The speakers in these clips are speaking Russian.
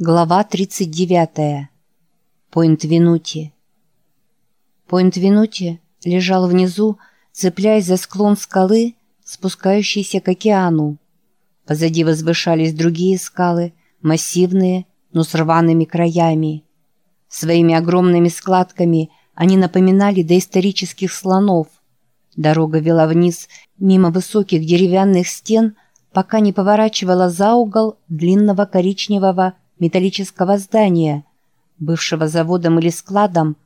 Глава 39. Пойнт-Винути. Пойнт-Винути лежал внизу, цепляясь за склон скалы, спускающейся к океану. Позади возвышались другие скалы, массивные, но с рваными краями. Своими огромными складками они напоминали доисторических слонов. Дорога вела вниз, мимо высоких деревянных стен, пока не поворачивала за угол длинного коричневого металлического здания, бывшего заводом или складом,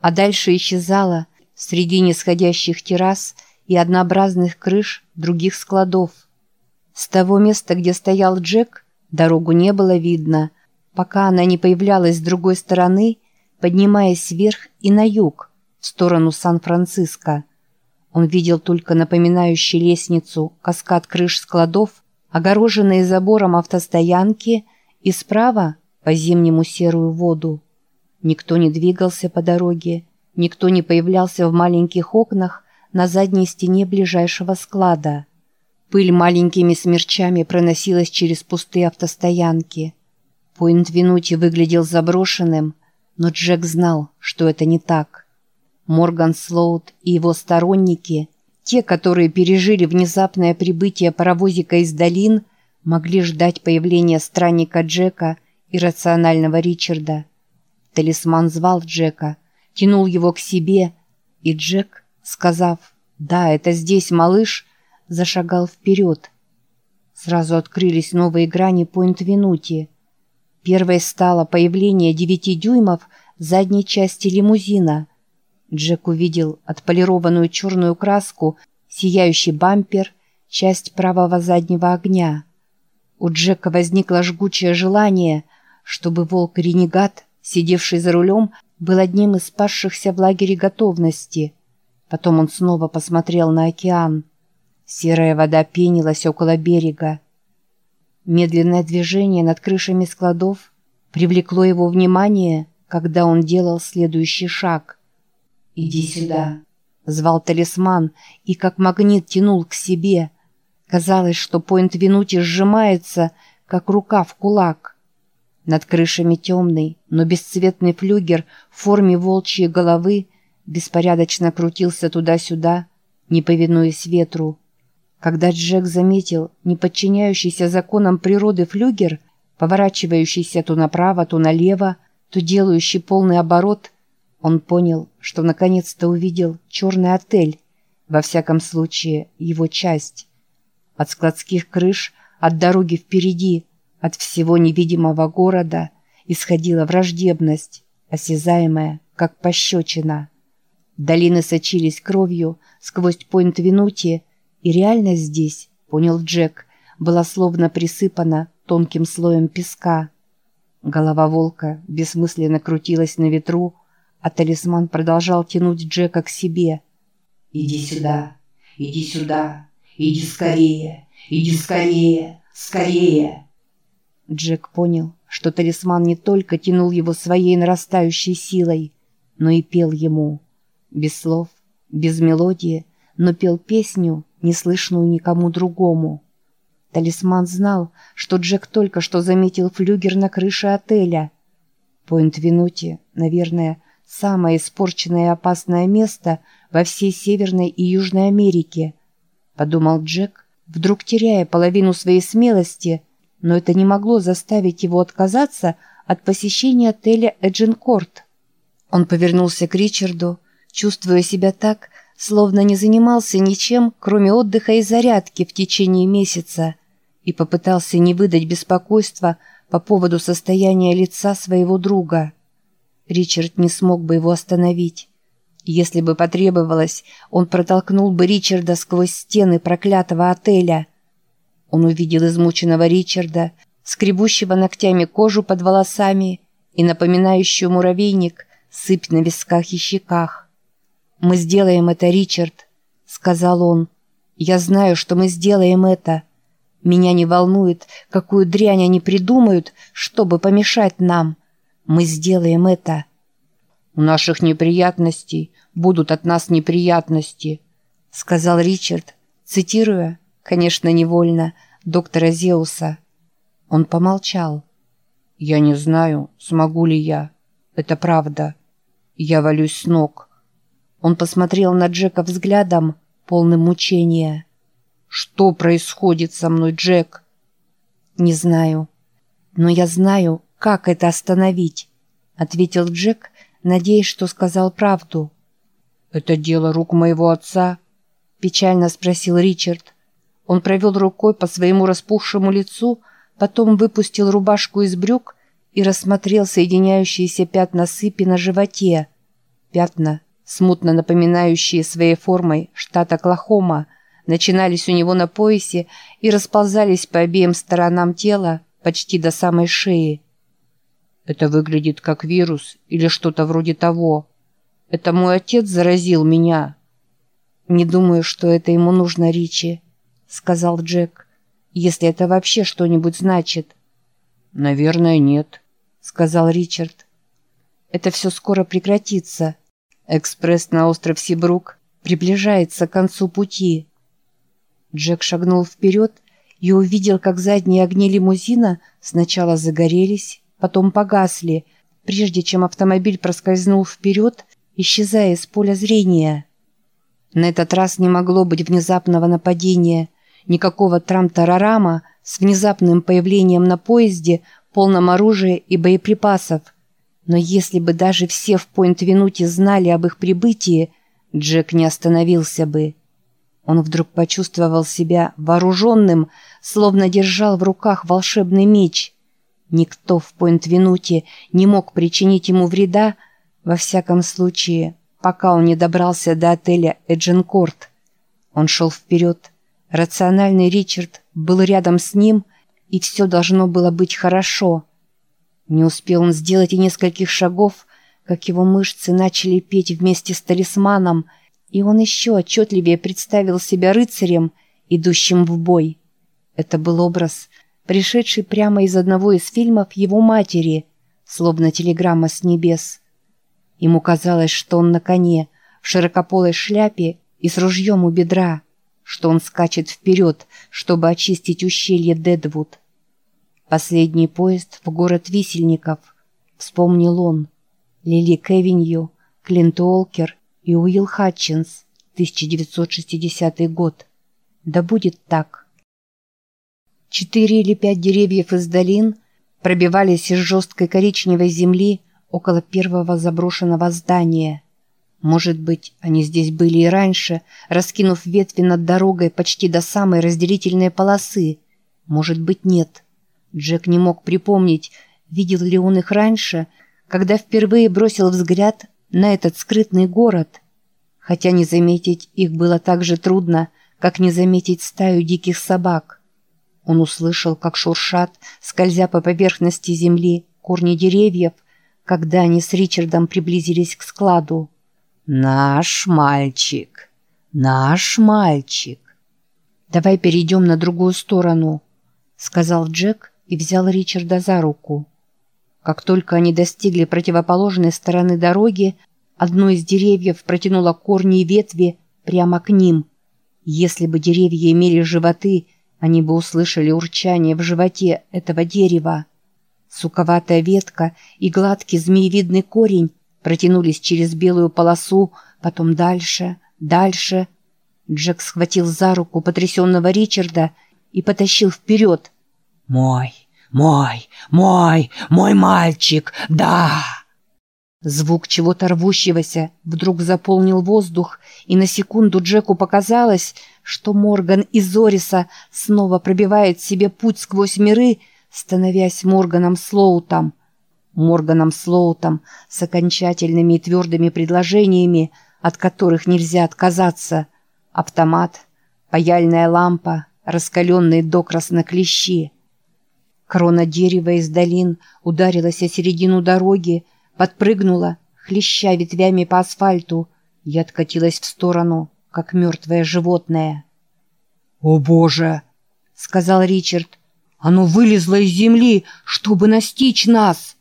а дальше исчезала среди нисходящих террас и однообразных крыш других складов. С того места, где стоял Джек, дорогу не было видно, пока она не появлялась с другой стороны, поднимаясь вверх и на юг, в сторону Сан-Франциско. Он видел только напоминающий лестницу каскад крыш складов, огороженные забором автостоянки – и справа по зимнему серую воду. Никто не двигался по дороге, никто не появлялся в маленьких окнах на задней стене ближайшего склада. Пыль маленькими смерчами проносилась через пустые автостоянки. Пойнт-Винути выглядел заброшенным, но Джек знал, что это не так. Морган Слоут и его сторонники, те, которые пережили внезапное прибытие паровозика из долин – могли ждать появления странника Джека и рационального Ричарда. Талисман звал Джека, тянул его к себе, и Джек, сказав «Да, это здесь, малыш», зашагал вперед. Сразу открылись новые грани Пойнт-Винути. Первой стало появление девяти дюймов задней части лимузина. Джек увидел отполированную черную краску, сияющий бампер, часть правого заднего огня. У Джека возникло жгучее желание, чтобы волк-ренегат, сидевший за рулем, был одним из спасшихся в лагере готовности. Потом он снова посмотрел на океан. Серая вода пенилась около берега. Медленное движение над крышами складов привлекло его внимание, когда он делал следующий шаг. «Иди сюда», — звал талисман и как магнит тянул к себе — Казалось, что Пойнт Винути сжимается, как рука в кулак. Над крышами темный, но бесцветный флюгер в форме волчьей головы беспорядочно крутился туда-сюда, не повинуясь ветру. Когда Джек заметил неподчиняющийся законам природы флюгер, поворачивающийся то направо, то налево, то делающий полный оборот, он понял, что наконец-то увидел черный отель, во всяком случае его часть. От складских крыш, от дороги впереди, от всего невидимого города исходила враждебность, осязаемая, как пощечина. Долины сочились кровью сквозь Пойнт-Винути, и реальность здесь, понял Джек, была словно присыпана тонким слоем песка. Голова волка бессмысленно крутилась на ветру, а талисман продолжал тянуть Джека к себе. «Иди сюда, иди сюда, «Иди скорее! Иди скорее! Скорее!» Джек понял, что талисман не только тянул его своей нарастающей силой, но и пел ему. Без слов, без мелодии, но пел песню, неслышную никому другому. Талисман знал, что Джек только что заметил флюгер на крыше отеля. Пойнт-Винути, наверное, самое испорченное и опасное место во всей Северной и Южной Америке – подумал Джек, вдруг теряя половину своей смелости, но это не могло заставить его отказаться от посещения отеля Эджинкорт. Он повернулся к Ричарду, чувствуя себя так, словно не занимался ничем, кроме отдыха и зарядки в течение месяца, и попытался не выдать беспокойства по поводу состояния лица своего друга. Ричард не смог бы его остановить. Если бы потребовалось, он протолкнул бы Ричарда сквозь стены проклятого отеля. Он увидел измученного Ричарда, скребущего ногтями кожу под волосами и напоминающую муравейник сыпь на висках и щеках. «Мы сделаем это, Ричард», — сказал он. «Я знаю, что мы сделаем это. Меня не волнует, какую дрянь они придумают, чтобы помешать нам. Мы сделаем это». «У наших неприятностей будут от нас неприятности», — сказал Ричард, цитируя, конечно, невольно, доктора Зеуса. Он помолчал. Я не знаю, смогу ли я. Это правда. Я валюсь с ног. Он посмотрел на Джека взглядом, полным мучения. «Что происходит со мной, Джек?» «Не знаю. Но я знаю, как это остановить», — ответил Джек, надеясь, что сказал правду. «Это дело рук моего отца?» — печально спросил Ричард. Он провел рукой по своему распухшему лицу, потом выпустил рубашку из брюк и рассмотрел соединяющиеся пятна сыпи на животе. Пятна, смутно напоминающие своей формой штат Оклахома, начинались у него на поясе и расползались по обеим сторонам тела почти до самой шеи. Это выглядит как вирус или что-то вроде того. Это мой отец заразил меня. Не думаю, что это ему нужно, Ричи, сказал Джек. Если это вообще что-нибудь значит. Наверное, нет, сказал Ричард. Это все скоро прекратится. Экспресс на остров Сибрук приближается к концу пути. Джек шагнул вперед и увидел, как задние огни лимузина сначала загорелись, потом погасли, прежде чем автомобиль проскользнул вперед, исчезая из поля зрения. На этот раз не могло быть внезапного нападения, никакого трам-тарарама с внезапным появлением на поезде, полном оружия и боеприпасов – но если бы даже все в Пойнт-Винуте знали об их прибытии, Джек не остановился бы. Он вдруг почувствовал себя вооруженным, словно держал в руках волшебный меч. Никто в Пойнт-Винуте не мог причинить ему вреда, во всяком случае, пока он не добрался до отеля Эдженкорт. Он шел вперед. Рациональный Ричард был рядом с ним, и все должно было быть хорошо — не успел он сделать и нескольких шагов, как его мышцы начали петь вместе с талисманом, и он еще отчетливее представил себя рыцарем, идущим в бой. Это был образ, пришедший прямо из одного из фильмов его матери, словно телеграмма с небес. Ему казалось, что он на коне, в широкополой шляпе и с ружьем у бедра, что он скачет вперед, чтобы очистить ущелье Дедвуд. Последний поезд в город Висельников. Вспомнил он. Лили Кевинью, Клинт Уолкер и Уилл Хатчинс. 1960 год. Да будет так. Четыре или пять деревьев из долин пробивались из жесткой коричневой земли около первого заброшенного здания. Может быть, они здесь были и раньше, раскинув ветви над дорогой почти до самой разделительной полосы. Может быть, нет. Джек не мог припомнить, видел ли он их раньше, когда впервые бросил взгляд на этот скрытный город. Хотя не заметить их было так же трудно, как не заметить стаю диких собак. Он услышал, как шуршат, скользя по поверхности земли, корни деревьев, когда они с Ричардом приблизились к складу. «Наш мальчик! Наш мальчик!» «Давай перейдем на другую сторону», — сказал Джек, и взял Ричарда за руку. Как только они достигли противоположной стороны дороги, одно из деревьев протянуло корни и ветви прямо к ним. Если бы деревья имели животы, они бы услышали урчание в животе этого дерева. Суковатая ветка и гладкий змеевидный корень протянулись через белую полосу, потом дальше, дальше. Джек схватил за руку потрясенного Ричарда и потащил вперед, «Мой, мой, мой, мой мальчик, да!» Звук чего-то рвущегося вдруг заполнил воздух, и на секунду Джеку показалось, что Морган из Ориса снова пробивает себе путь сквозь миры, становясь Морганом Слоутом. Морганом Слоутом с окончательными и твердыми предложениями, от которых нельзя отказаться. Автомат, паяльная лампа, раскаленные до красноклещи — Крона дерева из долин ударилась о середину дороги, подпрыгнула, хлеща ветвями по асфальту, и откатилась в сторону, как мертвое животное. «О, Боже!» — сказал Ричард. «Оно вылезло из земли, чтобы настичь нас!»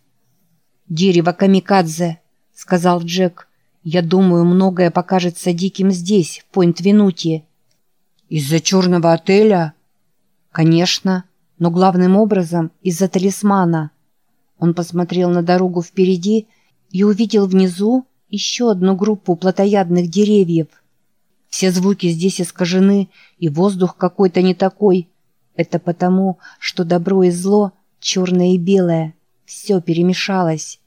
«Дерево камикадзе», — сказал Джек. «Я думаю, многое покажется диким здесь, в Пойнт-Винуте». «Из-за черного отеля?» «Конечно» но главным образом из-за талисмана. Он посмотрел на дорогу впереди и увидел внизу еще одну группу плотоядных деревьев. Все звуки здесь искажены, и воздух какой-то не такой. Это потому, что добро и зло, черное и белое, все перемешалось.